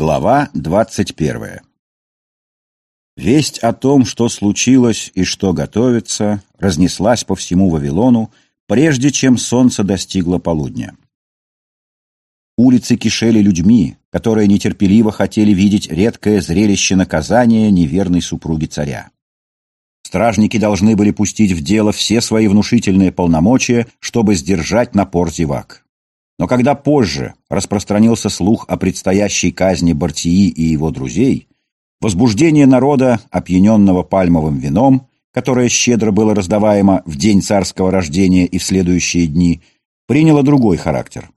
Глава двадцать первая Весть о том, что случилось и что готовится, разнеслась по всему Вавилону, прежде чем солнце достигло полудня. Улицы кишели людьми, которые нетерпеливо хотели видеть редкое зрелище наказания неверной супруги царя. Стражники должны были пустить в дело все свои внушительные полномочия, чтобы сдержать напор зевак. Но когда позже распространился слух о предстоящей казни Бартии и его друзей, возбуждение народа, опьяненного пальмовым вином, которое щедро было раздаваемо в день царского рождения и в следующие дни, приняло другой характер.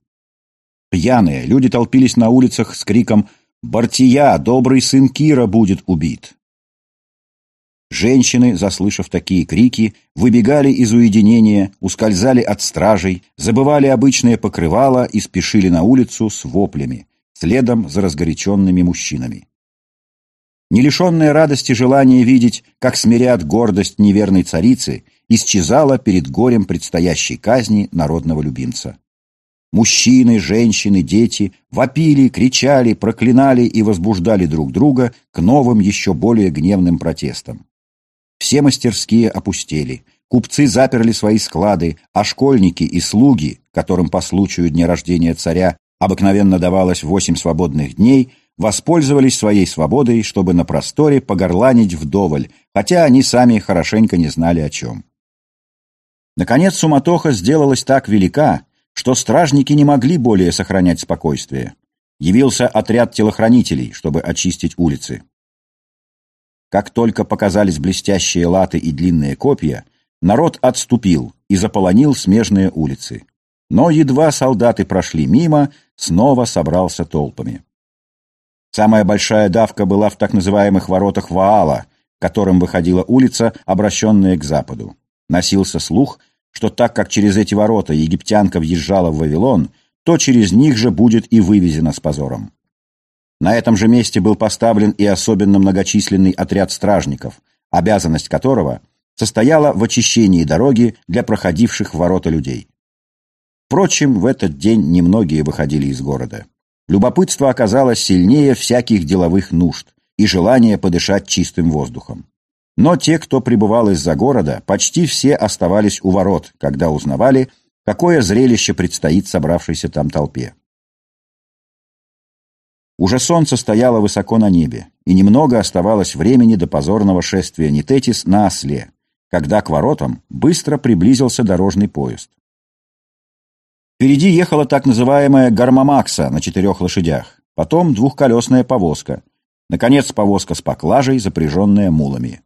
Пьяные люди толпились на улицах с криком «Бартия, добрый сын Кира, будет убит!». Женщины, заслышав такие крики, выбегали из уединения, ускользали от стражей, забывали обычное покрывало и спешили на улицу с воплями, следом за разгоряченными мужчинами. Не лишенное радости желание видеть, как смирят гордость неверной царицы, исчезала перед горем предстоящей казни народного любимца. Мужчины, женщины, дети вопили, кричали, проклинали и возбуждали друг друга к новым, еще более гневным протестам. Все мастерские опустели, купцы заперли свои склады, а школьники и слуги, которым по случаю дня рождения царя обыкновенно давалось восемь свободных дней, воспользовались своей свободой, чтобы на просторе погорланить вдоволь, хотя они сами хорошенько не знали о чем. Наконец суматоха сделалась так велика, что стражники не могли более сохранять спокойствие. Явился отряд телохранителей, чтобы очистить улицы. Как только показались блестящие латы и длинные копья, народ отступил и заполонил смежные улицы. Но едва солдаты прошли мимо, снова собрался толпами. Самая большая давка была в так называемых воротах Ваала, которым выходила улица, обращенная к западу. Носился слух, что так как через эти ворота египтянка въезжала в Вавилон, то через них же будет и вывезена с позором. На этом же месте был поставлен и особенно многочисленный отряд стражников, обязанность которого состояла в очищении дороги для проходивших ворота людей. Впрочем, в этот день немногие выходили из города. Любопытство оказалось сильнее всяких деловых нужд и желания подышать чистым воздухом. Но те, кто пребывал из-за города, почти все оставались у ворот, когда узнавали, какое зрелище предстоит собравшейся там толпе. Уже солнце стояло высоко на небе, и немного оставалось времени до позорного шествия Нитетис на осле, когда к воротам быстро приблизился дорожный поезд. Впереди ехала так называемая гармамакса на четырех лошадях, потом двухколесная повозка, наконец повозка с поклажей, запряженная мулами.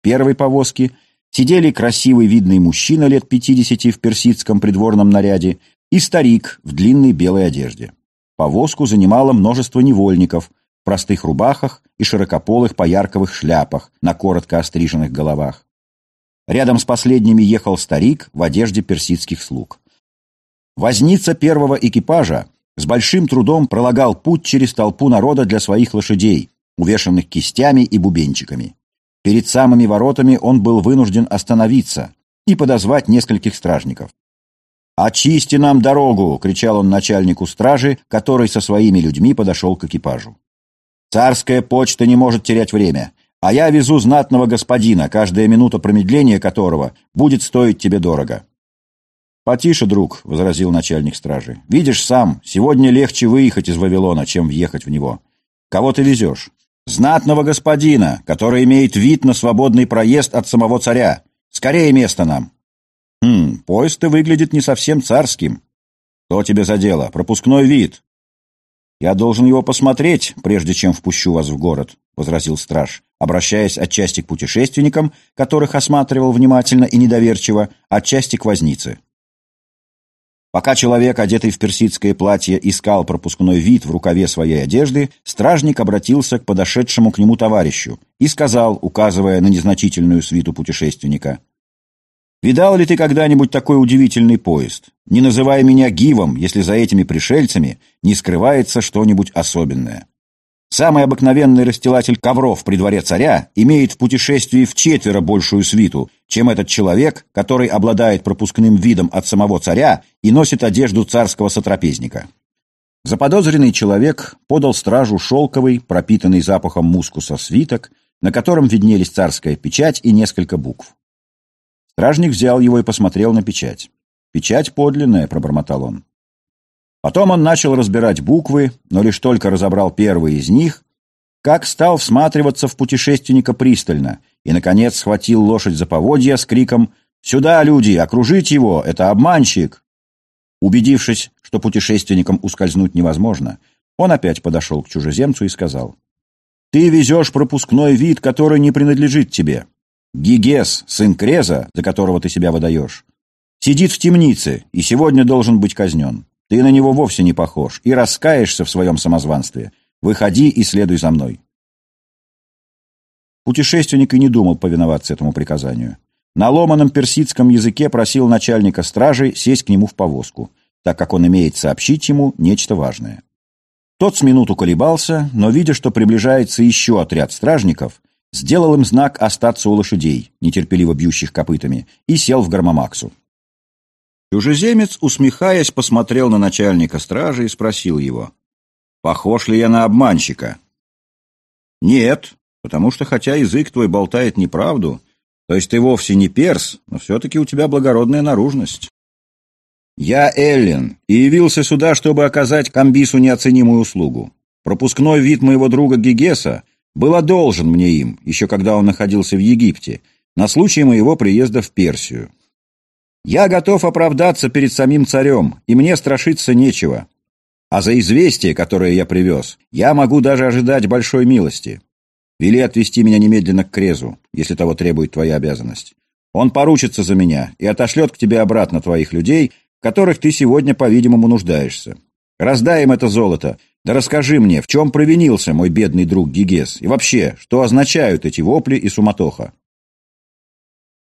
В первой повозке сидели красивый видный мужчина лет пятидесяти в персидском придворном наряде и старик в длинной белой одежде. Повозку занимало множество невольников в простых рубахах и широкополых поярковых шляпах на коротко остриженных головах. Рядом с последними ехал старик в одежде персидских слуг. Возница первого экипажа с большим трудом пролагал путь через толпу народа для своих лошадей, увешанных кистями и бубенчиками. Перед самыми воротами он был вынужден остановиться и подозвать нескольких стражников. «Очисти нам дорогу!» — кричал он начальнику стражи, который со своими людьми подошел к экипажу. «Царская почта не может терять время, а я везу знатного господина, каждая минута промедления которого будет стоить тебе дорого». «Потише, друг», — возразил начальник стражи. «Видишь сам, сегодня легче выехать из Вавилона, чем въехать в него. Кого ты везешь?» «Знатного господина, который имеет вид на свободный проезд от самого царя. Скорее место нам!» «Хм, поезд-то выглядит не совсем царским. Что тебе за дело? Пропускной вид». «Я должен его посмотреть, прежде чем впущу вас в город», — возразил страж, обращаясь отчасти к путешественникам, которых осматривал внимательно и недоверчиво, отчасти к вознице. Пока человек, одетый в персидское платье, искал пропускной вид в рукаве своей одежды, стражник обратился к подошедшему к нему товарищу и сказал, указывая на незначительную свиту путешественника, Видал ли ты когда-нибудь такой удивительный поезд? Не называй меня Гивом, если за этими пришельцами не скрывается что-нибудь особенное. Самый обыкновенный расстилатель ковров при дворе царя имеет в путешествии в четверо большую свиту, чем этот человек, который обладает пропускным видом от самого царя и носит одежду царского сотрапезника. Заподозренный человек подал стражу шелковый, пропитанный запахом мускуса свиток, на котором виднелись царская печать и несколько букв. Стражник взял его и посмотрел на печать. «Печать подлинная», — пробормотал он. Потом он начал разбирать буквы, но лишь только разобрал первые из них, как стал всматриваться в путешественника пристально и, наконец, схватил лошадь за поводья с криком «Сюда, люди! Окружить его! Это обманщик!» Убедившись, что путешественникам ускользнуть невозможно, он опять подошел к чужеземцу и сказал, «Ты везешь пропускной вид, который не принадлежит тебе. Гигес, сын Креза, за которого ты себя выдаешь, сидит в темнице и сегодня должен быть казнен. Ты на него вовсе не похож и раскаешься в своем самозванстве. Выходи и следуй за мной». Путешественник и не думал повиноваться этому приказанию. На ломаном персидском языке просил начальника стражи сесть к нему в повозку, так как он имеет сообщить ему нечто важное. Тот с минуту колебался, но, видя, что приближается еще отряд стражников, сделал им знак остаться у лошадей, нетерпеливо бьющих копытами, и сел в гармомаксу. Чужеземец, усмехаясь, посмотрел на начальника стражи и спросил его, «Похож ли я на обманщика?» «Нет, потому что хотя язык твой болтает неправду, то есть ты вовсе не перс, но все-таки у тебя благородная наружность. Я Эллен и явился сюда, чтобы оказать Камбису неоценимую услугу. Пропускной вид моего друга Гигеса был должен мне им, еще когда он находился в Египте, на случай моего приезда в Персию. Я готов оправдаться перед самим царем, и мне страшиться нечего. А за известие, которое я привез, я могу даже ожидать большой милости. Вели отвести меня немедленно к Крезу, если того требует твоя обязанность. Он поручится за меня и отошлет к тебе обратно твоих людей, которых ты сегодня, по-видимому, нуждаешься. Раздай им это золото, да расскажи мне, в чем провинился мой бедный друг Гигес, и вообще, что означают эти вопли и суматоха.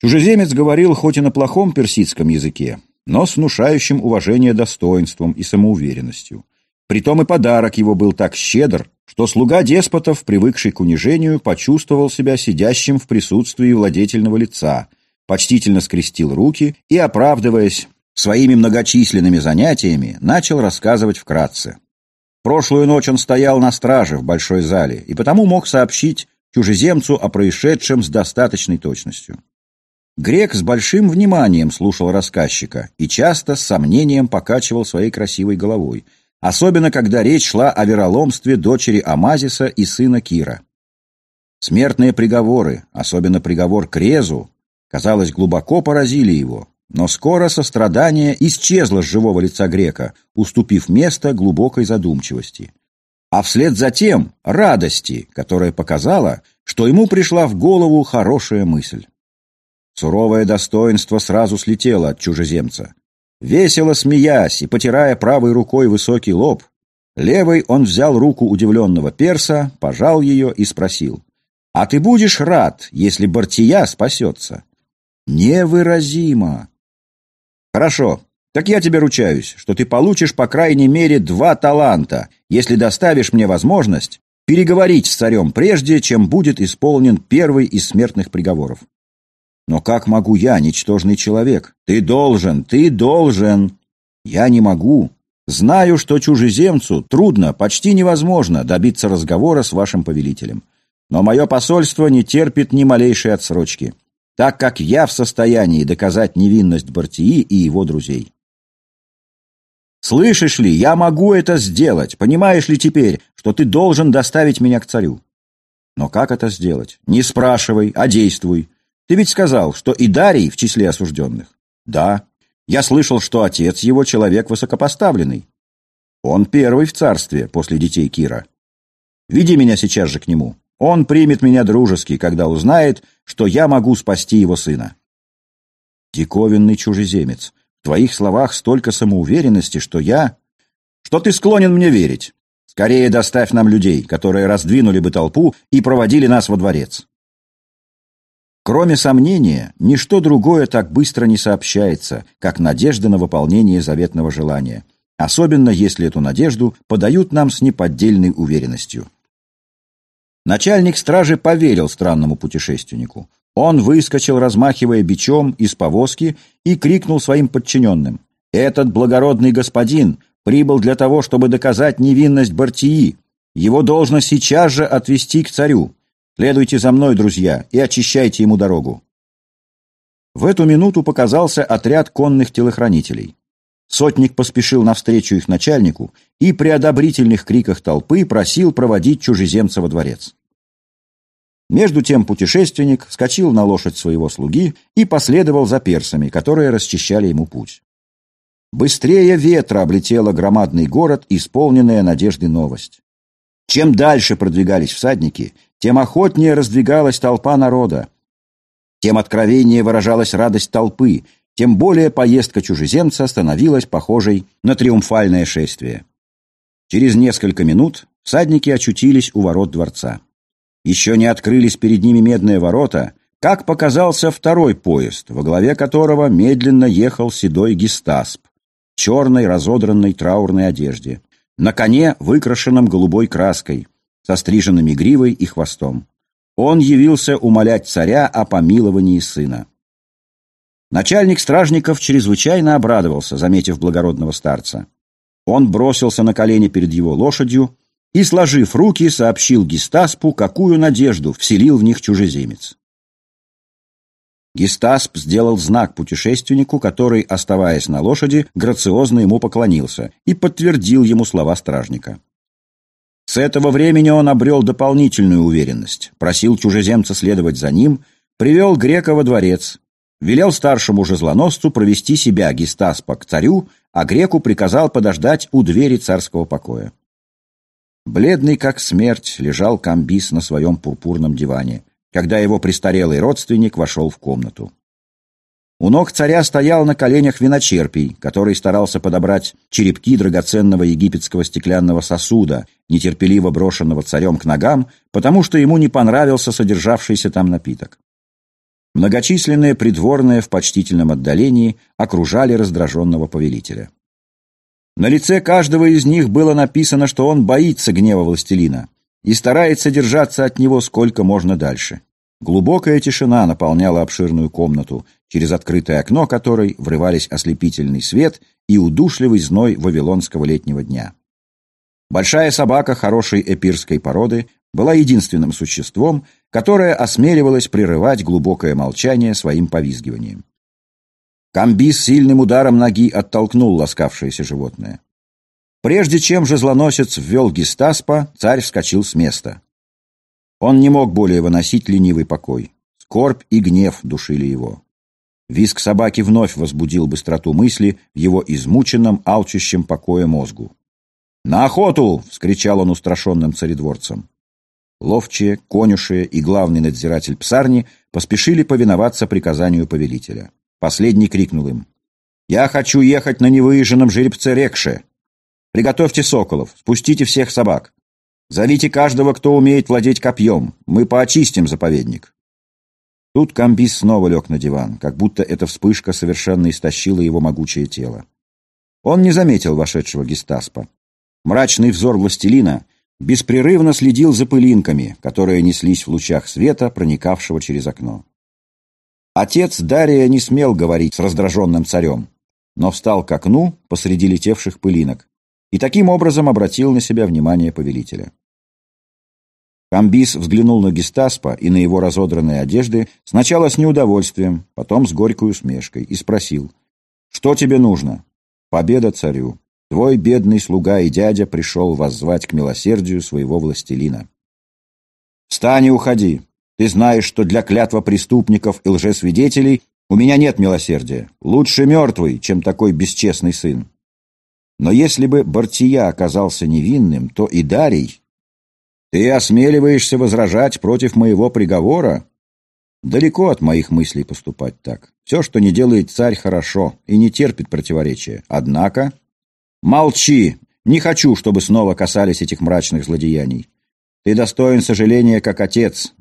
Чужеземец говорил хоть и на плохом персидском языке, но с внушающим уважение достоинством и самоуверенностью. Притом и подарок его был так щедр, что слуга деспотов, привыкший к унижению, почувствовал себя сидящим в присутствии владетельного лица, почтительно скрестил руки и, оправдываясь своими многочисленными занятиями, начал рассказывать вкратце. Прошлую ночь он стоял на страже в большой зале и потому мог сообщить чужеземцу о происшедшем с достаточной точностью. Грек с большим вниманием слушал рассказчика и часто с сомнением покачивал своей красивой головой – особенно когда речь шла о вероломстве дочери Амазиса и сына Кира. Смертные приговоры, особенно приговор к Резу, казалось, глубоко поразили его, но скоро сострадание исчезло с живого лица грека, уступив место глубокой задумчивости. А вслед за тем радости, которая показала, что ему пришла в голову хорошая мысль. Суровое достоинство сразу слетело от чужеземца. Весело смеясь и потирая правой рукой высокий лоб, левой он взял руку удивленного перса, пожал ее и спросил, «А ты будешь рад, если Бартия спасется?» «Невыразимо!» «Хорошо, так я тебе ручаюсь, что ты получишь по крайней мере два таланта, если доставишь мне возможность переговорить с царем прежде, чем будет исполнен первый из смертных приговоров. Но как могу я, ничтожный человек? Ты должен, ты должен. Я не могу. Знаю, что чужеземцу трудно, почти невозможно добиться разговора с вашим повелителем. Но мое посольство не терпит ни малейшей отсрочки, так как я в состоянии доказать невинность Бартии и его друзей. Слышишь ли, я могу это сделать. Понимаешь ли теперь, что ты должен доставить меня к царю? Но как это сделать? Не спрашивай, а действуй. Ты ведь сказал, что и Дарий в числе осужденных. Да. Я слышал, что отец его человек высокопоставленный. Он первый в царстве после детей Кира. Веди меня сейчас же к нему. Он примет меня дружески, когда узнает, что я могу спасти его сына. Диковинный чужеземец. В твоих словах столько самоуверенности, что я... Что ты склонен мне верить. Скорее доставь нам людей, которые раздвинули бы толпу и проводили нас во дворец. Кроме сомнения, ничто другое так быстро не сообщается, как надежда на выполнение заветного желания, особенно если эту надежду подают нам с неподдельной уверенностью. Начальник стражи поверил странному путешественнику. Он выскочил, размахивая бичом из повозки, и крикнул своим подчиненным. «Этот благородный господин Прибыл для того, чтобы доказать невинность Бартии. Его должно сейчас же отвести к царю. Следуйте за мной, друзья, и очищайте ему дорогу». В эту минуту показался отряд конных телохранителей. Сотник поспешил навстречу их начальнику и при одобрительных криках толпы просил проводить чужеземца во дворец. Между тем путешественник вскочил на лошадь своего слуги и последовал за персами, которые расчищали ему путь. Быстрее ветра облетела громадный город, исполненная надежды новость. Чем дальше продвигались всадники, тем охотнее раздвигалась толпа народа, тем откровеннее выражалась радость толпы, тем более поездка чужеземца становилась похожей на триумфальное шествие. Через несколько минут всадники очутились у ворот дворца. Еще не открылись перед ними медные ворота, как показался второй поезд, во главе которого медленно ехал седой гестасп, в черной разодранной траурной одежде, на коне, выкрашенном голубой краской, со стриженными гривой и хвостом. Он явился умолять царя о помиловании сына. Начальник стражников чрезвычайно обрадовался, заметив благородного старца. Он бросился на колени перед его лошадью и, сложив руки, сообщил Гестаспу, какую надежду вселил в них чужеземец. Гестасп сделал знак путешественнику, который, оставаясь на лошади, грациозно ему поклонился и подтвердил ему слова стражника. С этого времени он обрел дополнительную уверенность, просил чужеземца следовать за ним, привел грека во дворец, велел старшему жезлоносцу провести себя, Гестаспа, к царю, а греку приказал подождать у двери царского покоя. Бледный как смерть лежал Камбис на своем пурпурном диване, когда его престарелый родственник вошел в комнату. У ног царя стоял на коленях виночерпий, который старался подобрать черепки драгоценного египетского стеклянного сосуда, нетерпеливо брошенного царем к ногам, потому что ему не понравился содержавшийся там напиток. Многочисленные придворные в почтительном отдалении окружали раздраженного повелителя. На лице каждого из них было написано, что он боится гнева властелина и старается держаться от него сколько можно дальше. Глубокая тишина наполняла обширную комнату, через открытое окно которой врывались ослепительный свет и удушливый зной вавилонского летнего дня. Большая собака хорошей эпирской породы была единственным существом, которое осмеливалось прерывать глубокое молчание своим повизгиванием. Камбис сильным ударом ноги оттолкнул ласкавшееся животное. Прежде чем же злоносец ввел Гестаспа, царь вскочил с места. Он не мог более выносить ленивый покой. Скорбь и гнев душили его. Виск собаки вновь возбудил быстроту мысли в его измученном, алчущем покое мозгу. «На охоту!» — вскричал он устрашенным царедворцем. Ловчие, конюшие и главный надзиратель псарни поспешили повиноваться приказанию повелителя. Последний крикнул им. «Я хочу ехать на невыезженном жеребце Рекше. Приготовьте соколов, спустите всех собак. Зовите каждого, кто умеет владеть копьем. Мы поочистим заповедник». Тут Камбис снова лег на диван, как будто эта вспышка совершенно истощила его могучее тело. Он не заметил вошедшего гестаспа. Мрачный взор властелина беспрерывно следил за пылинками, которые неслись в лучах света, проникавшего через окно. Отец Дария не смел говорить с раздраженным царем, но встал к окну посреди летевших пылинок и таким образом обратил на себя внимание повелителя. Камбис взглянул на Гестаспа и на его разодранные одежды сначала с неудовольствием, потом с горькой усмешкой и спросил, «Что тебе нужно?» «Победа царю. Твой бедный слуга и дядя пришел воззвать к милосердию своего властелина. Встань и уходи. Ты знаешь, что для клятва преступников и лжесвидетелей у меня нет милосердия. Лучше мертвый, чем такой бесчестный сын. Но если бы Бартия оказался невинным, то и Дарий... Ты осмеливаешься возражать против моего приговора? Далеко от моих мыслей поступать так. Все, что не делает царь, хорошо и не терпит противоречия. Однако «Молчи! Не хочу, чтобы снова касались этих мрачных злодеяний. Ты достоин сожаления, как отец.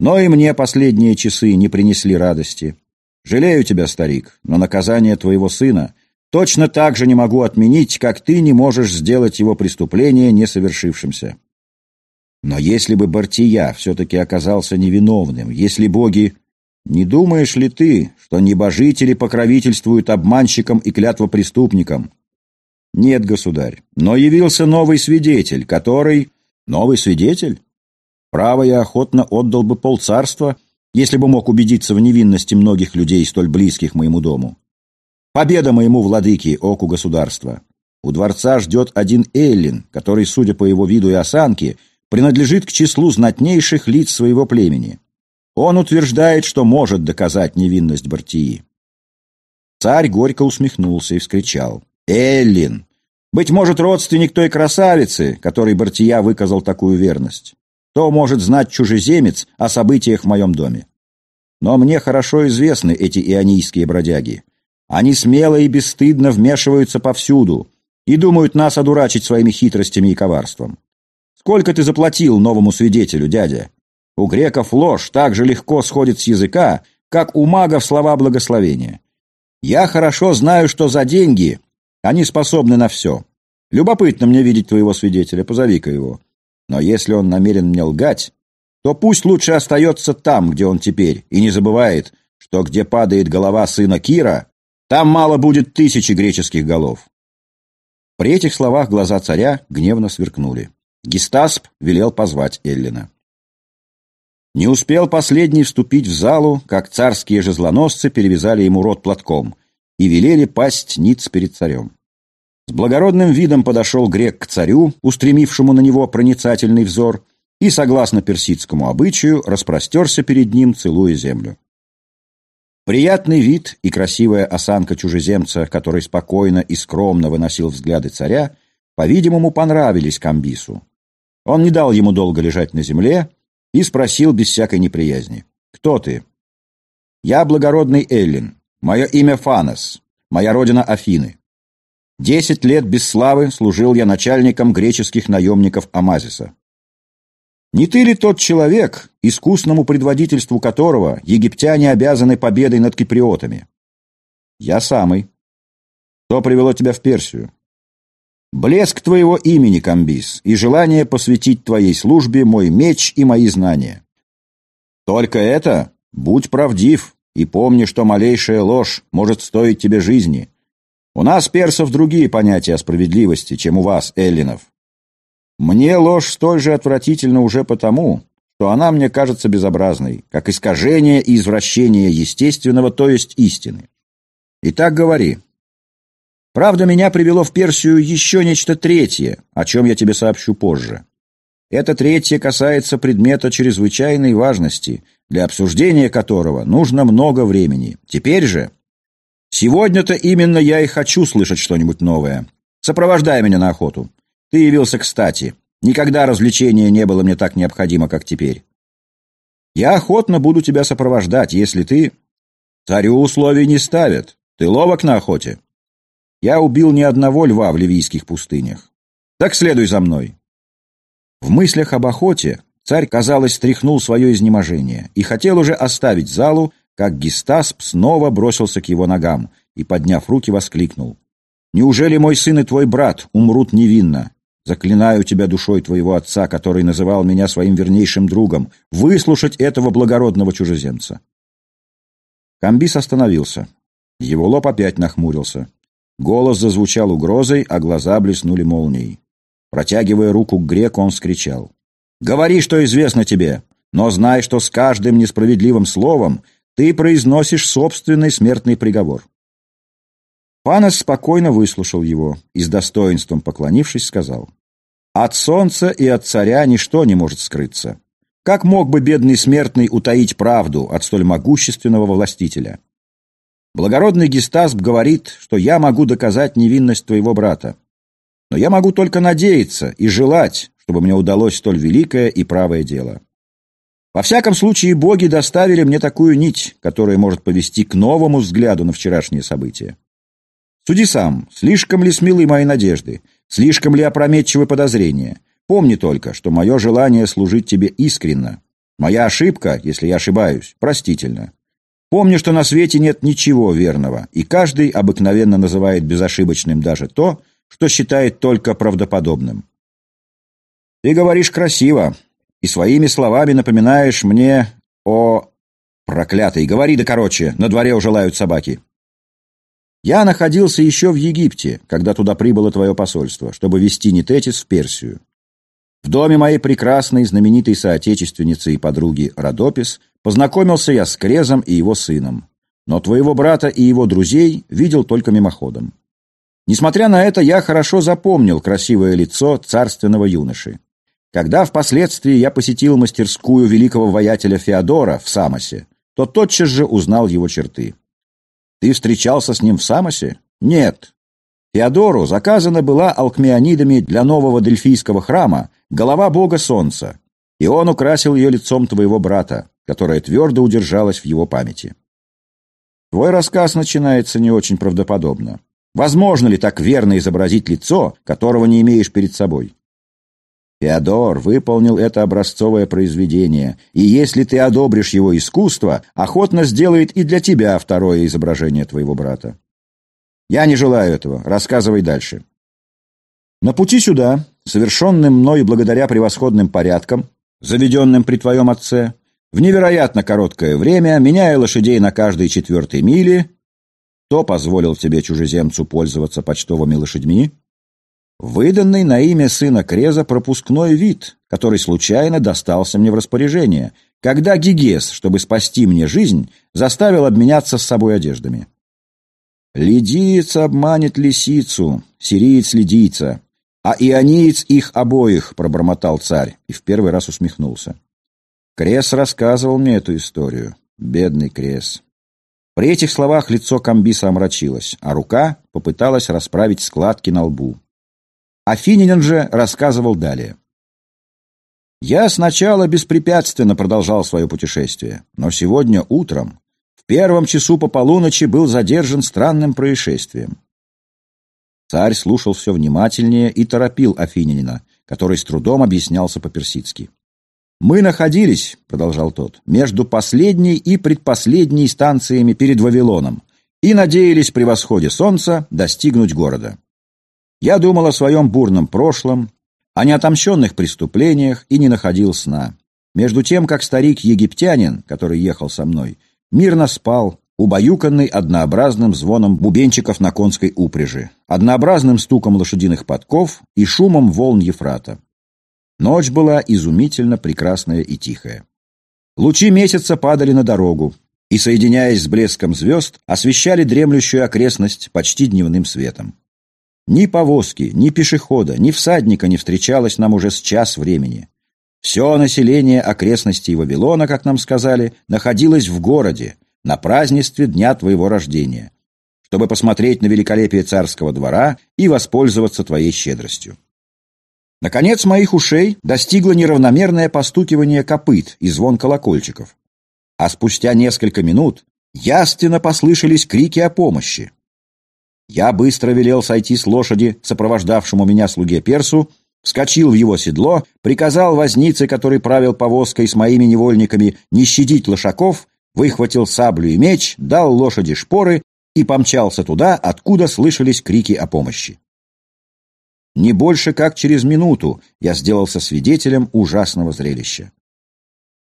Но и мне последние часы не принесли радости. Жалею тебя, старик, но наказание твоего сына точно так же не могу отменить, как ты не можешь сделать его преступление несовершившимся. Но если бы Бартия все-таки оказался невиновным, если боги... Не думаешь ли ты, что небожители покровительствуют обманщикам и клятвопреступникам? Нет, государь, но явился новый свидетель, который... Новый свидетель? Право, я охотно отдал бы полцарства, если бы мог убедиться в невинности многих людей, столь близких моему дому. Победа моему владыке, оку государства. У дворца ждет один Эллин, который, судя по его виду и осанке, принадлежит к числу знатнейших лиц своего племени. Он утверждает, что может доказать невинность Бартии. Царь горько усмехнулся и вскричал. «Эллин! Быть может, родственник той красавицы, которой Бартия выказал такую верность. Кто может знать чужеземец о событиях в моем доме? Но мне хорошо известны эти ионийские бродяги. Они смело и бесстыдно вмешиваются повсюду и думают нас одурачить своими хитростями и коварством. Сколько ты заплатил новому свидетелю, дядя? У греков ложь так же легко сходит с языка, как у магов слова благословения. Я хорошо знаю, что за деньги они способны на все. Любопытно мне видеть твоего свидетеля, позови-ка его. Но если он намерен мне лгать, то пусть лучше остается там, где он теперь, и не забывает, что где падает голова сына Кира, там мало будет тысячи греческих голов. При этих словах глаза царя гневно сверкнули. Гестасп велел позвать Эллина. Не успел последний вступить в залу, как царские жезлоносцы перевязали ему рот платком и велели пасть ниц перед царем. С благородным видом подошел грек к царю, устремившему на него проницательный взор, и, согласно персидскому обычаю, распростерся перед ним, целуя землю. Приятный вид и красивая осанка чужеземца, который спокойно и скромно выносил взгляды царя, по-видимому, понравились Камбису. Он не дал ему долго лежать на земле, и спросил без всякой неприязни. «Кто ты?» «Я благородный Эллин. Мое имя Фанос. Моя родина Афины. Десять лет без славы служил я начальником греческих наемников Амазиса. Не ты ли тот человек, искусному предводительству которого египтяне обязаны победой над киприотами? Я самый. Что привело тебя в Персию? Блеск твоего имени, Камбис, и желание посвятить твоей службе мой меч и мои знания. Только это будь правдив и помни, что малейшая ложь может стоить тебе жизни. У нас, персов, другие понятия о справедливости, чем у вас, эллинов. Мне ложь столь же отвратительна уже потому, что она мне кажется безобразной, как искажение и извращение естественного, то есть истины. Итак, говори, Правда, меня привело в Персию еще нечто третье, о чем я тебе сообщу позже. Это третье касается предмета чрезвычайной важности, для обсуждения которого нужно много времени. Теперь же... Сегодня-то именно я и хочу слышать что-нибудь новое. Сопровождай меня на охоту. Ты явился кстати. Никогда развлечение не было мне так необходимо, как теперь. Я охотно буду тебя сопровождать, если ты... Царю условий не ставят. Ты ловок на охоте. Я убил ни одного льва в ливийских пустынях. Так следуй за мной. В мыслях об охоте царь, казалось, стряхнул свое изнеможение и хотел уже оставить залу, как Гестасп снова бросился к его ногам и, подняв руки, воскликнул. «Неужели мой сын и твой брат умрут невинно? Заклинаю тебя душой твоего отца, который называл меня своим вернейшим другом, выслушать этого благородного чужеземца». Камбис остановился. Его лоб опять нахмурился. Голос зазвучал угрозой, а глаза блеснули молнией. Протягивая руку к греку, он скричал. «Говори, что известно тебе, но знай, что с каждым несправедливым словом ты произносишь собственный смертный приговор». Панос спокойно выслушал его и с достоинством поклонившись сказал. «От солнца и от царя ничто не может скрыться. Как мог бы бедный смертный утаить правду от столь могущественного властителя?» Благородный Гестасп говорит, что я могу доказать невинность твоего брата. Но я могу только надеяться и желать, чтобы мне удалось столь великое и правое дело. Во всяком случае, боги доставили мне такую нить, которая может повести к новому взгляду на вчерашние события. Суди сам, слишком ли смелы мои надежды, слишком ли опрометчивы подозрения. Помни только, что мое желание служить тебе искренно. Моя ошибка, если я ошибаюсь, простительна. Помни, что на свете нет ничего верного, и каждый обыкновенно называет безошибочным даже то, что считает только правдоподобным. Ты говоришь красиво, и своими словами напоминаешь мне о... Проклятый, говори да короче, на дворе уже лают собаки. Я находился еще в Египте, когда туда прибыло твое посольство, чтобы вести Нететис в Персию. В доме моей прекрасной, знаменитой соотечественницы и подруги Родопис познакомился я с Крезом и его сыном, но твоего брата и его друзей видел только мимоходом. Несмотря на это, я хорошо запомнил красивое лицо царственного юноши. Когда впоследствии я посетил мастерскую великого воятеля Феодора в Самосе, то тотчас же узнал его черты. Ты встречался с ним в Самосе? Нет. Феодору заказана была алкмеонидами для нового дельфийского храма голова бога солнца, и он украсил ее лицом твоего брата, которое твердо удержалось в его памяти. Твой рассказ начинается не очень правдоподобно. Возможно ли так верно изобразить лицо, которого не имеешь перед собой? Феодор выполнил это образцовое произведение, и если ты одобришь его искусство, охотно сделает и для тебя второе изображение твоего брата. Я не желаю этого. Рассказывай дальше. На пути сюда, совершенным мной благодаря превосходным порядкам, заведенным при твоем отце, в невероятно короткое время, меняя лошадей на каждой четвертой миле, кто позволил тебе, чужеземцу, пользоваться почтовыми лошадьми? выданный на имя сына Креза пропускной вид, который случайно достался мне в распоряжение, когда Гигес, чтобы спасти мне жизнь, заставил обменяться с собой одеждами. «Лидиец обманет лисицу, сириец лидийца, а иониец их обоих», — пробормотал царь и в первый раз усмехнулся. Крес рассказывал мне эту историю. Бедный Крес. При этих словах лицо Камбиса омрачилось, а рука попыталась расправить складки на лбу. Афининин же рассказывал далее. «Я сначала беспрепятственно продолжал свое путешествие, но сегодня утром, в первом часу по полуночи, был задержан странным происшествием. Царь слушал все внимательнее и торопил Афининина, который с трудом объяснялся по-персидски. «Мы находились, — продолжал тот, — между последней и предпоследней станциями перед Вавилоном и надеялись при восходе солнца достигнуть города. Я думал о своем бурном прошлом, о неотомщенных преступлениях и не находил сна. Между тем, как старик-египтянин, который ехал со мной, мирно спал, убаюканный однообразным звоном бубенчиков на конской упряжи, однообразным стуком лошадиных подков и шумом волн Ефрата. Ночь была изумительно прекрасная и тихая. Лучи месяца падали на дорогу и, соединяясь с блеском звезд, освещали дремлющую окрестность почти дневным светом. Ни повозки, ни пешехода, ни всадника не встречалось нам уже с час времени. Все население окрестностей Вавилона, как нам сказали, находилось в городе, на празднестве дня твоего рождения, чтобы посмотреть на великолепие царского двора и воспользоваться твоей щедростью. Наконец моих ушей достигло неравномерное постукивание копыт и звон колокольчиков. А спустя несколько минут ясно послышались крики о помощи. Я быстро велел сойти с лошади, сопровождавшему меня слуге Персу, вскочил в его седло, приказал вознице, который правил повозкой с моими невольниками, не щадить лошаков, выхватил саблю и меч, дал лошади шпоры и помчался туда, откуда слышались крики о помощи. Не больше как через минуту я сделался свидетелем ужасного зрелища.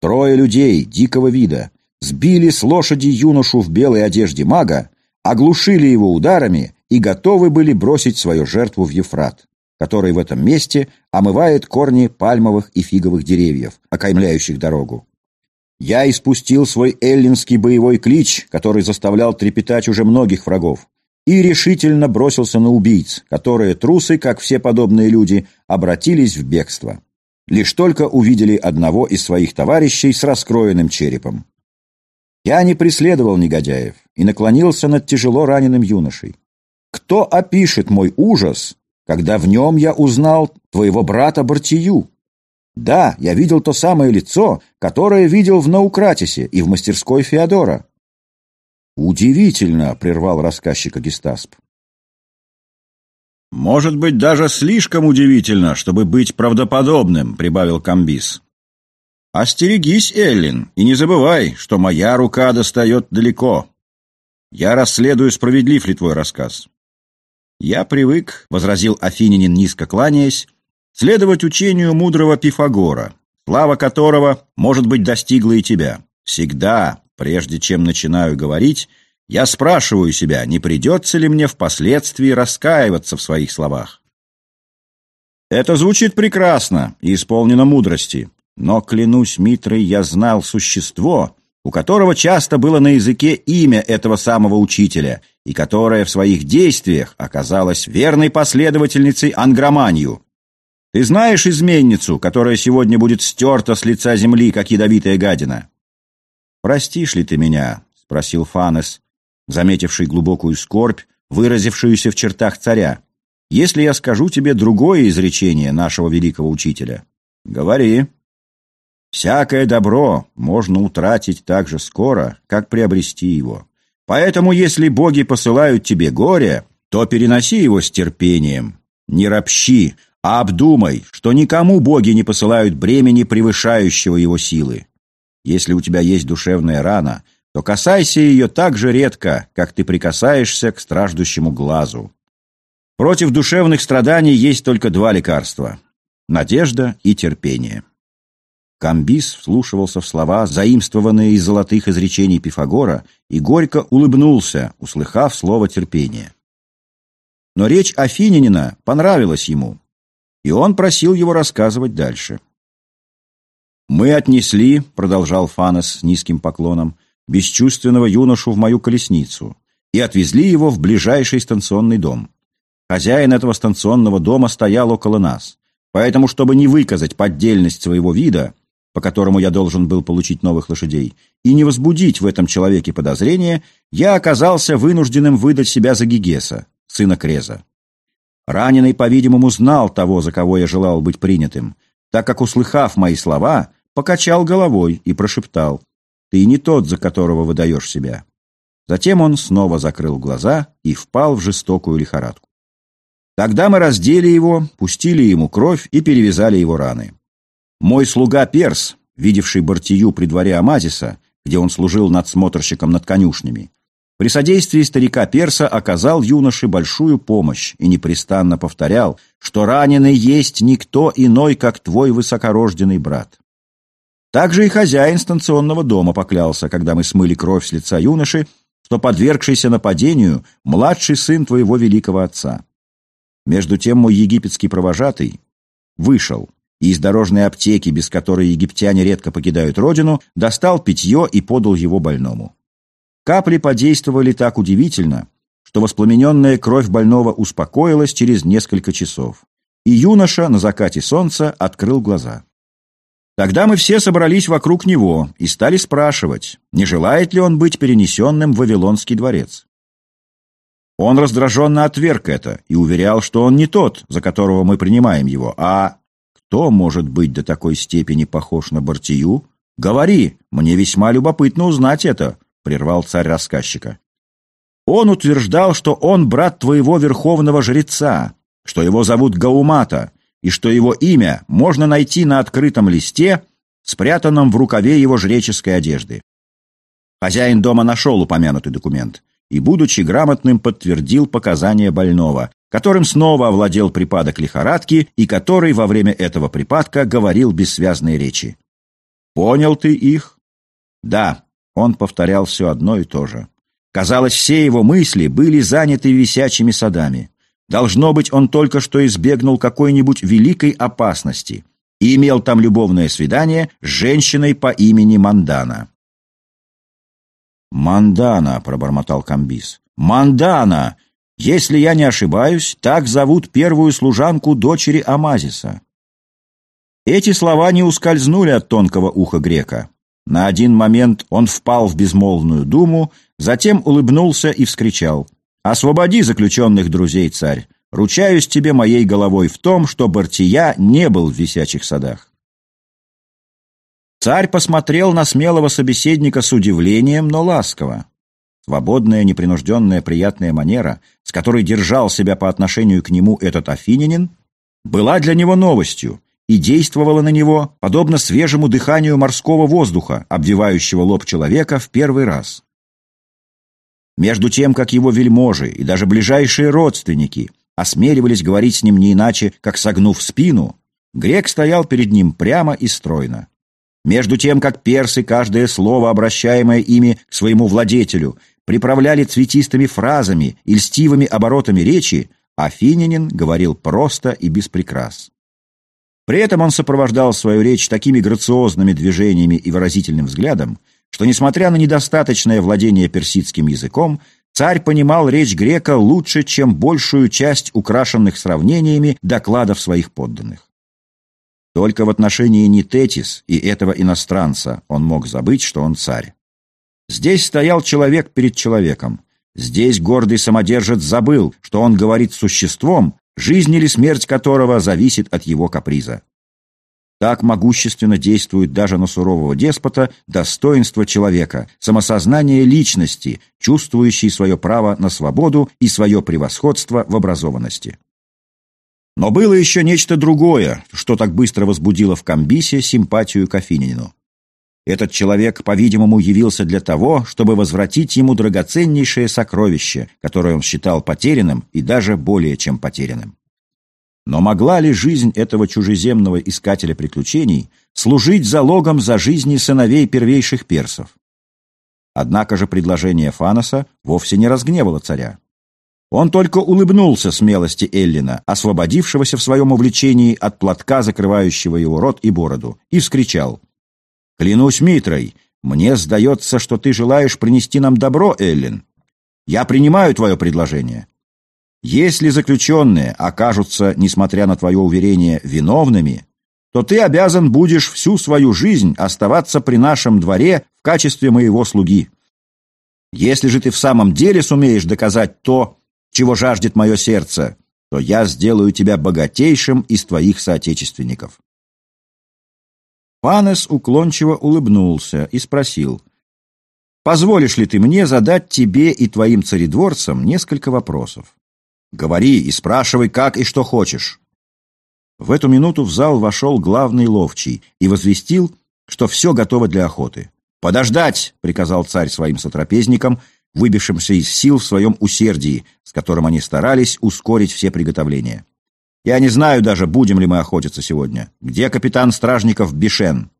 Трое людей дикого вида сбили с лошади юношу в белой одежде мага, оглушили его ударами и готовы были бросить свою жертву в Ефрат, который в этом месте омывает корни пальмовых и фиговых деревьев, окаймляющих дорогу. Я испустил свой эллинский боевой клич, который заставлял трепетать уже многих врагов, и решительно бросился на убийц, которые трусы, как все подобные люди, обратились в бегство. Лишь только увидели одного из своих товарищей с раскроенным черепом. Я не преследовал негодяев и наклонился над тяжело раненым юношей. Кто опишет мой ужас, когда в нем я узнал твоего брата Бартию? Да, я видел то самое лицо, которое видел в Наукратисе и в мастерской Феодора. «Удивительно», — прервал рассказчика Гестасп. «Может быть, даже слишком удивительно, чтобы быть правдоподобным», — прибавил Камбис. «Остерегись, Эллин, и не забывай, что моя рука достает далеко. Я расследую, справедлив ли твой рассказ. «Я привык», — возразил Афининин, низко кланяясь, «следовать учению мудрого Пифагора, слава которого, может быть, достигла и тебя. Всегда, прежде чем начинаю говорить, я спрашиваю себя, не придется ли мне впоследствии раскаиваться в своих словах. Это звучит прекрасно и исполнено мудрости, но, клянусь Митрой, я знал существо, у которого часто было на языке имя этого самого учителя, и которое в своих действиях оказалось верной последовательницей ангроманию. Ты знаешь изменницу, которая сегодня будет стерта с лица земли, как ядовитая гадина? «Простишь ли ты меня?» — спросил Фанес, заметивший глубокую скорбь, выразившуюся в чертах царя. «Если я скажу тебе другое изречение нашего великого учителя?» «Говори». Всякое добро можно утратить так же скоро, как приобрести его. Поэтому, если боги посылают тебе горе, то переноси его с терпением. Не ропщи, а обдумай, что никому боги не посылают бремени, превышающего его силы. Если у тебя есть душевная рана, то касайся ее так же редко, как ты прикасаешься к страждущему глазу. Против душевных страданий есть только два лекарства – надежда и терпение. Камбис вслушивался в слова, заимствованные из золотых изречений Пифагора, и горько улыбнулся, услыхав слово терпение. Но речь Афининина понравилась ему, и он просил его рассказывать дальше. «Мы отнесли», — продолжал Фанес с низким поклоном, «бесчувственного юношу в мою колесницу и отвезли его в ближайший станционный дом. Хозяин этого станционного дома стоял около нас, поэтому, чтобы не выказать поддельность своего вида, по которому я должен был получить новых лошадей, и не возбудить в этом человеке подозрения, я оказался вынужденным выдать себя за Гигеса, сына Креза. Раненый, по-видимому, знал того, за кого я желал быть принятым, так как, услыхав мои слова, покачал головой и прошептал «Ты не тот, за которого выдаешь себя». Затем он снова закрыл глаза и впал в жестокую лихорадку. Тогда мы раздели его, пустили ему кровь и перевязали его раны. Мой слуга Перс, видевший Бартию при дворе Амазиса, где он служил надсмотрщиком над конюшнями, при содействии старика Перса оказал юноше большую помощь и непрестанно повторял, что раненый есть никто иной, как твой высокорожденный брат. Также и хозяин станционного дома поклялся, когда мы смыли кровь с лица юноши, что подвергшийся нападению младший сын твоего великого отца. Между тем мой египетский провожатый вышел, и из дорожной аптеки, без которой египтяне редко покидают родину, достал питье и подал его больному. Капли подействовали так удивительно, что воспламененная кровь больного успокоилась через несколько часов, и юноша на закате солнца открыл глаза. Тогда мы все собрались вокруг него и стали спрашивать, не желает ли он быть перенесенным в Вавилонский дворец. Он раздраженно отверг это и уверял, что он не тот, за которого мы принимаем его, а кто может быть до такой степени похож на Бартию? Говори, мне весьма любопытно узнать это, прервал царь рассказчика. Он утверждал, что он брат твоего верховного жреца, что его зовут Гаумата, и что его имя можно найти на открытом листе, спрятанном в рукаве его жреческой одежды. Хозяин дома нашел упомянутый документ и, будучи грамотным, подтвердил показания больного, которым снова овладел припадок лихорадки и который во время этого припадка говорил бессвязные речи. «Понял ты их?» «Да», — он повторял все одно и то же. Казалось, все его мысли были заняты висячими садами. Должно быть, он только что избегнул какой-нибудь великой опасности и имел там любовное свидание с женщиной по имени Мандана. «Мандана», — пробормотал Камбис. «Мандана! Если я не ошибаюсь, так зовут первую служанку дочери Амазиса. Эти слова не ускользнули от тонкого уха грека. На один момент он впал в безмолвную думу, затем улыбнулся и вскричал. «Освободи заключенных друзей, царь! Ручаюсь тебе моей головой в том, что Бартия не был в висячих садах». Царь посмотрел на смелого собеседника с удивлением, но ласково. Свободная, непринужденная, приятная манера, с которой держал себя по отношению к нему этот афинянин, была для него новостью и действовала на него, подобно свежему дыханию морского воздуха, обвивающего лоб человека в первый раз. Между тем, как его вельможи и даже ближайшие родственники осмеливались говорить с ним не иначе, как согнув спину, грек стоял перед ним прямо и стройно. Между тем, как персы каждое слово, обращаемое ими к своему владетелю, приправляли цветистыми фразами и льстивыми оборотами речи, Афининин говорил просто и без прикрас. При этом он сопровождал свою речь такими грациозными движениями и выразительным взглядом, что, несмотря на недостаточное владение персидским языком, царь понимал речь грека лучше, чем большую часть украшенных сравнениями докладов своих подданных. Только в отношении Нитетис и этого иностранца он мог забыть, что он царь. Здесь стоял человек перед человеком. Здесь гордый самодержец забыл, что он говорит с существом, жизнь или смерть которого зависит от его каприза. Так могущественно действует даже на сурового деспота достоинство человека, самосознание личности, чувствующей свое право на свободу и свое превосходство в образованности. Но было еще нечто другое, что так быстро возбудило в Камбисе симпатию к Афининину. Этот человек, по-видимому, явился для того, чтобы возвратить ему драгоценнейшее сокровище, которое он считал потерянным и даже более чем потерянным. Но могла ли жизнь этого чужеземного искателя приключений служить залогом за жизни сыновей первейших персов? Однако же предложение Фаноса вовсе не разгневало царя. Он только улыбнулся смелости Эллина, освободившегося в своем увлечении от платка, закрывающего его рот и бороду, и вскричал Клянусь Митрой, мне сдается, что ты желаешь принести нам добро, Эллин. Я принимаю твое предложение. Если заключенные окажутся, несмотря на твое уверение, виновными, то ты обязан будешь всю свою жизнь оставаться при нашем дворе в качестве моего слуги. Если же ты в самом деле сумеешь доказать то, чего жаждет мое сердце, то я сделаю тебя богатейшим из твоих соотечественников. Панес уклончиво улыбнулся и спросил, «Позволишь ли ты мне задать тебе и твоим царедворцам несколько вопросов? Говори и спрашивай, как и что хочешь». В эту минуту в зал вошел главный ловчий и возвестил, что все готово для охоты. «Подождать!» — приказал царь своим сотрапезникам, выбившимся из сил в своем усердии, с которым они старались ускорить все приготовления. Я не знаю даже, будем ли мы охотиться сегодня. Где капитан стражников Бишен?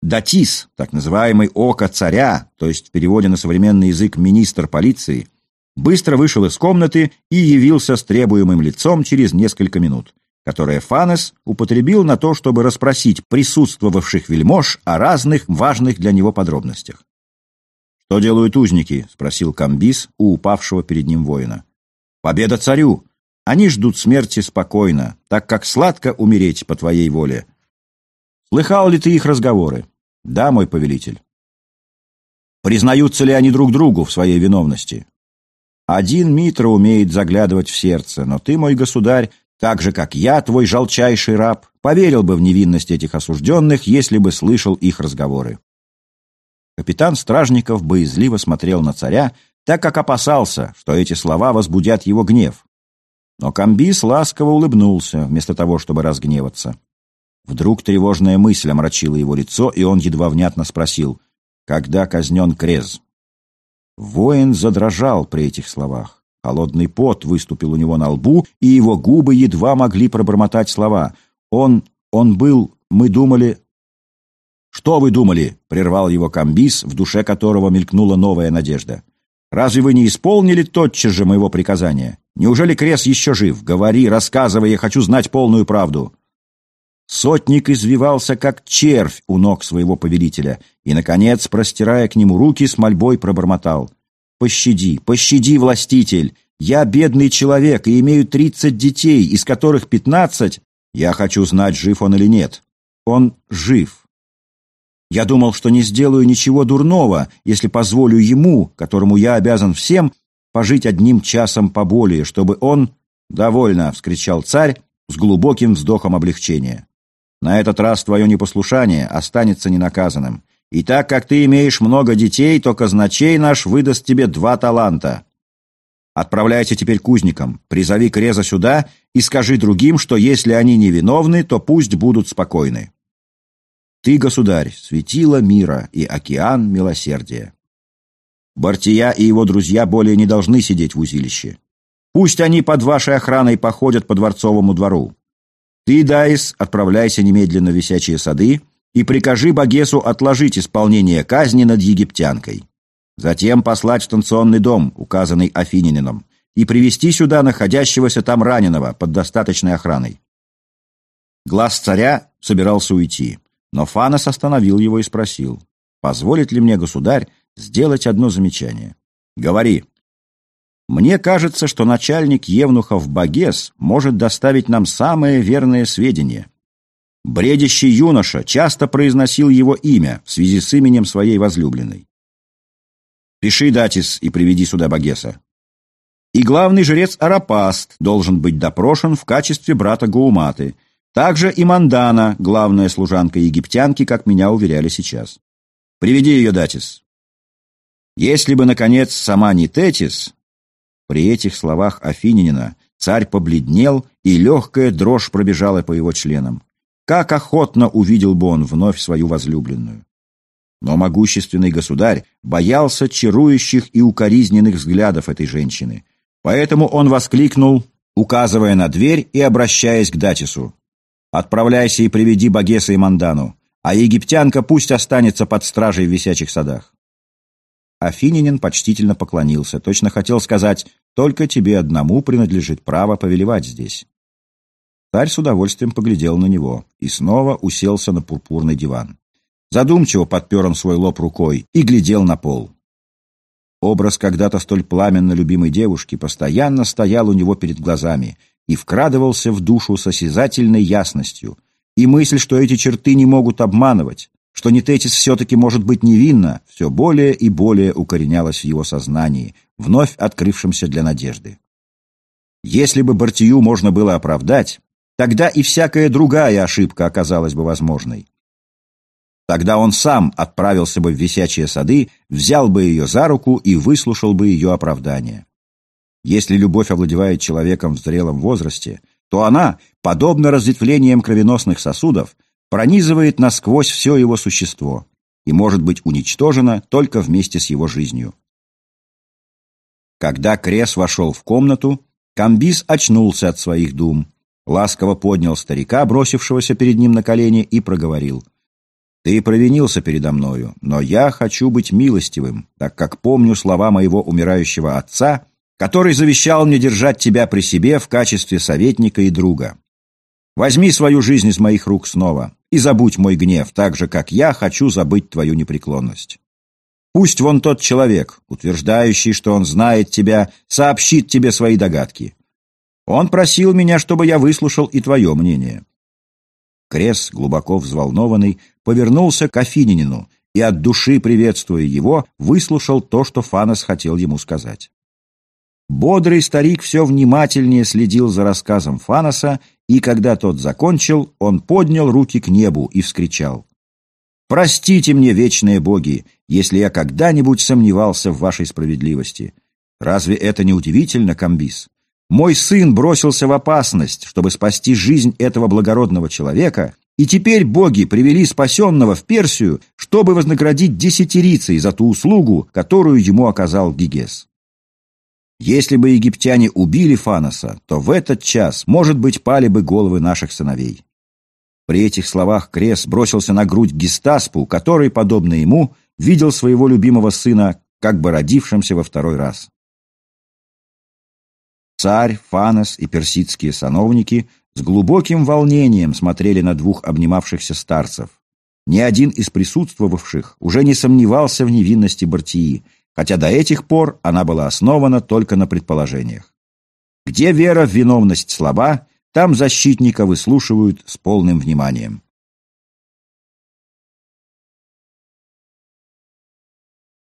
Датис, так называемый око царя, то есть в переводе на современный язык министр полиции, быстро вышел из комнаты и явился с требуемым лицом через несколько минут, которое Фанес употребил на то, чтобы расспросить присутствовавших вельмож о разных важных для него подробностях. «Что делают узники?» — спросил Камбис у упавшего перед ним воина. «Победа царю! Они ждут смерти спокойно, так как сладко умереть по твоей воле. Слыхал ли ты их разговоры? Да, мой повелитель. Признаются ли они друг другу в своей виновности? Один Митра умеет заглядывать в сердце, но ты, мой государь, так же, как я, твой жалчайший раб, поверил бы в невинность этих осужденных, если бы слышал их разговоры. Капитан Стражников боязливо смотрел на царя, так как опасался, что эти слова возбудят его гнев. Но Камбис ласково улыбнулся, вместо того, чтобы разгневаться. Вдруг тревожная мысль омрачила его лицо, и он едва внятно спросил, когда казнен Крез. Воин задрожал при этих словах. Холодный пот выступил у него на лбу, и его губы едва могли пробормотать слова. Он... он был... мы думали... «Что вы думали?» — прервал его Камбис, в душе которого мелькнула новая надежда. «Разве вы не исполнили тотчас же моего приказания? Неужели Крес еще жив? Говори, рассказывай, я хочу знать полную правду». Сотник извивался, как червь у ног своего повелителя, и, наконец, простирая к нему руки, с мольбой пробормотал. «Пощади, пощади, властитель! Я бедный человек и имею тридцать детей, из которых пятнадцать... Я хочу знать, жив он или нет. Он жив. Я думал, что не сделаю ничего дурного, если позволю ему, которому я обязан всем, пожить одним часом поболее, чтобы он... «Довольно!» — вскричал царь с глубоким вздохом облегчения. «На этот раз твое непослушание останется ненаказанным. И так как ты имеешь много детей, то казначей наш выдаст тебе два таланта. Отправляйся теперь к узникам, призови Креза сюда и скажи другим, что если они невиновны, то пусть будут спокойны. Ты, государь, светило мира и океан милосердия. Бартия и его друзья более не должны сидеть в узилище. Пусть они под вашей охраной походят по дворцовому двору. Ты, Дайс, отправляйся немедленно в висячие сады и прикажи Багесу отложить исполнение казни над египтянкой. Затем послать в станционный дом, указанный Афининином, и привести сюда находящегося там раненого под достаточной охраной. Глаз царя собирался уйти, но Фанос остановил его и спросил, «Позволит ли мне, государь, сделать одно замечание?» «Говори». «Мне кажется, что начальник Евнухов Багес может доставить нам самые верные сведения. Бредящий юноша часто произносил его имя в связи с именем своей возлюбленной. Пиши, Датис, и приведи сюда Багеса. И главный жрец Арапаст должен быть допрошен в качестве брата Гауматы. Также и Мандана, главная служанка египтянки, как меня уверяли сейчас. Приведи ее, Датис. Если бы, наконец, сама не Тетис... При этих словах Афининина царь побледнел, и легкая дрожь пробежала по его членам. Как охотно увидел бы он вновь свою возлюбленную. Но могущественный государь боялся чарующих и укоризненных взглядов этой женщины. Поэтому он воскликнул, указывая на дверь и обращаясь к Датису. «Отправляйся и приведи Багеса и Мандану, а египтянка пусть останется под стражей в висячих садах». Афининин почтительно поклонился, точно хотел сказать, «Только тебе одному принадлежит право повелевать здесь». Царь с удовольствием поглядел на него и снова уселся на пурпурный диван. Задумчиво подпер он свой лоб рукой и глядел на пол. Образ когда-то столь пламенно любимой девушки постоянно стоял у него перед глазами и вкрадывался в душу с осязательной ясностью. И мысль, что эти черты не могут обманывать, что Нететис все-таки может быть невинна, все более и более укоренялась в его сознании, вновь открывшемся для надежды. Если бы Бартию можно было оправдать, тогда и всякая другая ошибка оказалась бы возможной. Тогда он сам отправился бы в висячие сады, взял бы ее за руку и выслушал бы ее оправдание. Если любовь овладевает человеком в зрелом возрасте, то она, подобно разветвлениям кровеносных сосудов, пронизывает насквозь все его существо и может быть уничтожена только вместе с его жизнью. Когда Крес вошел в комнату, Камбис очнулся от своих дум, ласково поднял старика, бросившегося перед ним на колени, и проговорил — ты провинился передо мною, но я хочу быть милостивым, так как помню слова моего умирающего отца, который завещал мне держать тебя при себе в качестве советника и друга. Возьми свою жизнь из моих рук снова и забудь мой гнев, так же, как я хочу забыть твою непреклонность. Пусть вон тот человек, утверждающий, что он знает тебя, сообщит тебе свои догадки. Он просил меня, чтобы я выслушал и твое мнение. Крес, глубоко взволнованный, повернулся к Афининину и, от души приветствуя его, выслушал то, что Фанос хотел ему сказать. Бодрый старик все внимательнее следил за рассказом Фаноса, и когда тот закончил, он поднял руки к небу и вскричал. «Простите мне, вечные боги, если я когда-нибудь сомневался в вашей справедливости. Разве это не удивительно, Камбис? Мой сын бросился в опасность, чтобы спасти жизнь этого благородного человека, и теперь боги привели спасенного в Персию, чтобы вознаградить десятирицей за ту услугу, которую ему оказал Гигес. Если бы египтяне убили Фаноса, то в этот час, может быть, пали бы головы наших сыновей. При этих словах Крес бросился на грудь Гестаспу, который, подобно ему, видел своего любимого сына, как бы родившимся во второй раз. Царь, Фанос и персидские сановники с глубоким волнением смотрели на двух обнимавшихся старцев. Ни один из присутствовавших уже не сомневался в невинности Бартии, хотя до этих пор она была основана только на предположениях. Где вера в виновность слаба, там защитника выслушивают с полным вниманием.